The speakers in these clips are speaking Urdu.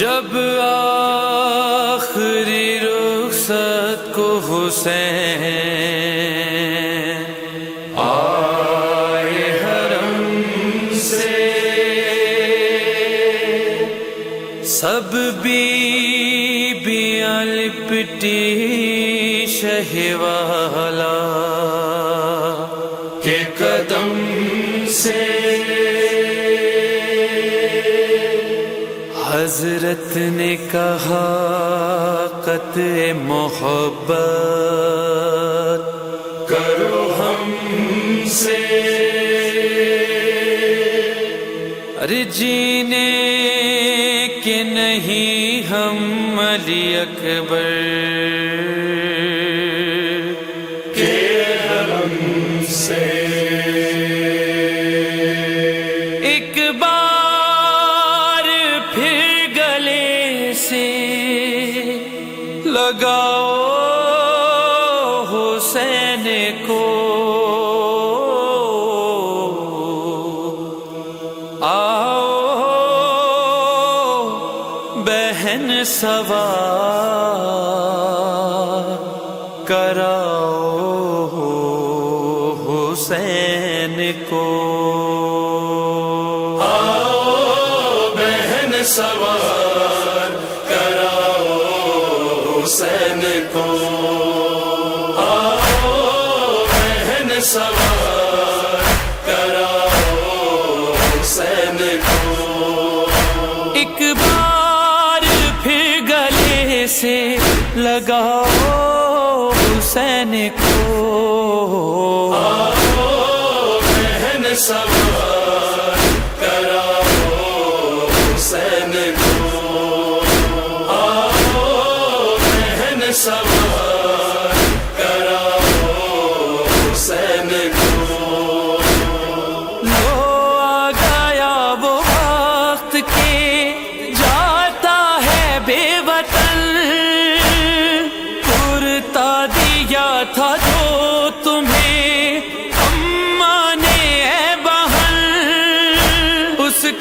جب آخری رخصت کو حسین آئے حرم سے سب بھی بیاں لپٹی شہوالا کے قدم سے حضرت نے کہا، قطع محبت کرو ہم سے۔ ارے جینے کے نہیں ہم، علی اکبر۔ لگاؤ حسین کو۔ آؤ بہن سوار کراؤ حسین کو۔ بہن سوار کراؤ حسین کو۔ آؤ بہن سوار کراؤ حسین کو۔ ایک بار پھر گلے سے لگاؤ۔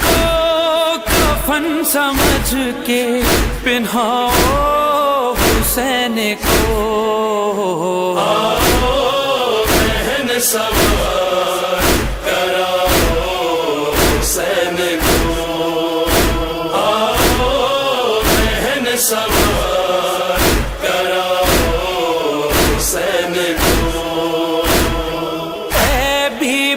کو کفن سمجھ کے پہناؤ حسین کو۔ بہن سوار کراؤ حسین کو آؤ بہن سوار کراؤ حسین کو اے بی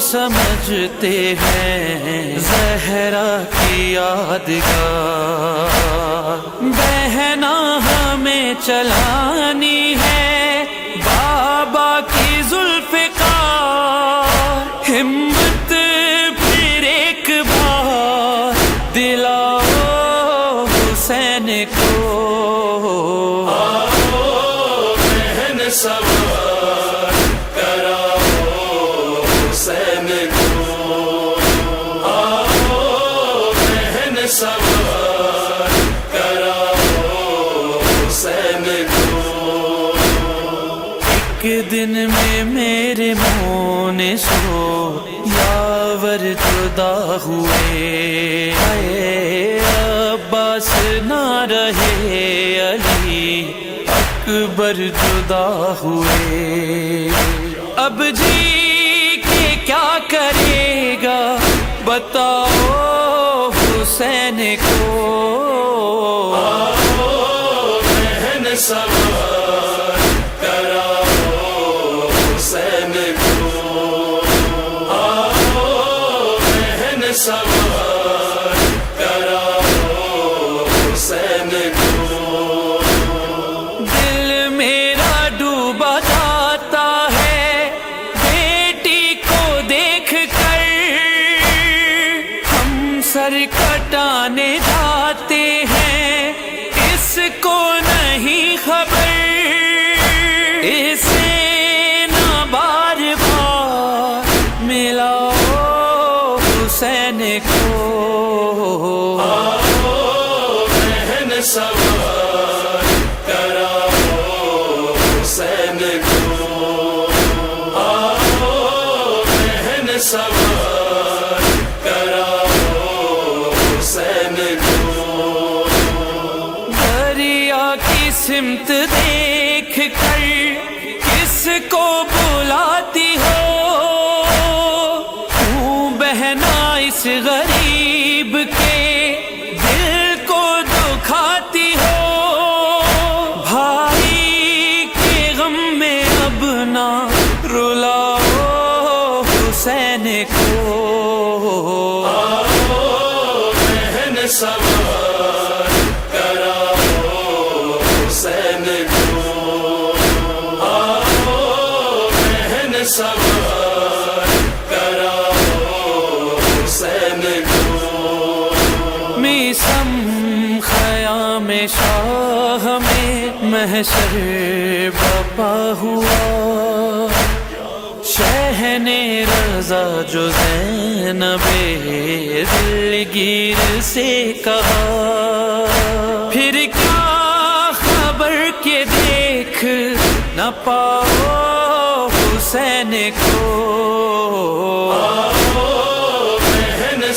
سمجھتے ہیں۔ زہرا کی یادگار۔ بہنا ہمیں چلانی ہے۔ بابا کی زلف کا۔ ہمت پھر ایک بار۔ دلاؤ حسین کو۔ بہن سوار۔ ایک دن میں میرے مون سو یاور جدا ہوئے۔ اے عباس، نہ رہے علی اکبر جدا ہوئے۔ اب جی کے کیا کرے گا؟ بتاؤ حسین کو۔ بہن سوار کراؤ حسین کو آؤ بہن سوار کراؤ حسین کو دریا کی سمت دیکھ کر کس کو بلاتی ہو؟ بہنا اس غریب کے شاہ میں محشر بپا ہوا۔ شہن رضا جو زینب دلگیر سے کہا۔ پھر کیا خبر کے دیکھ نہ پاؤ حسین کو۔ بہن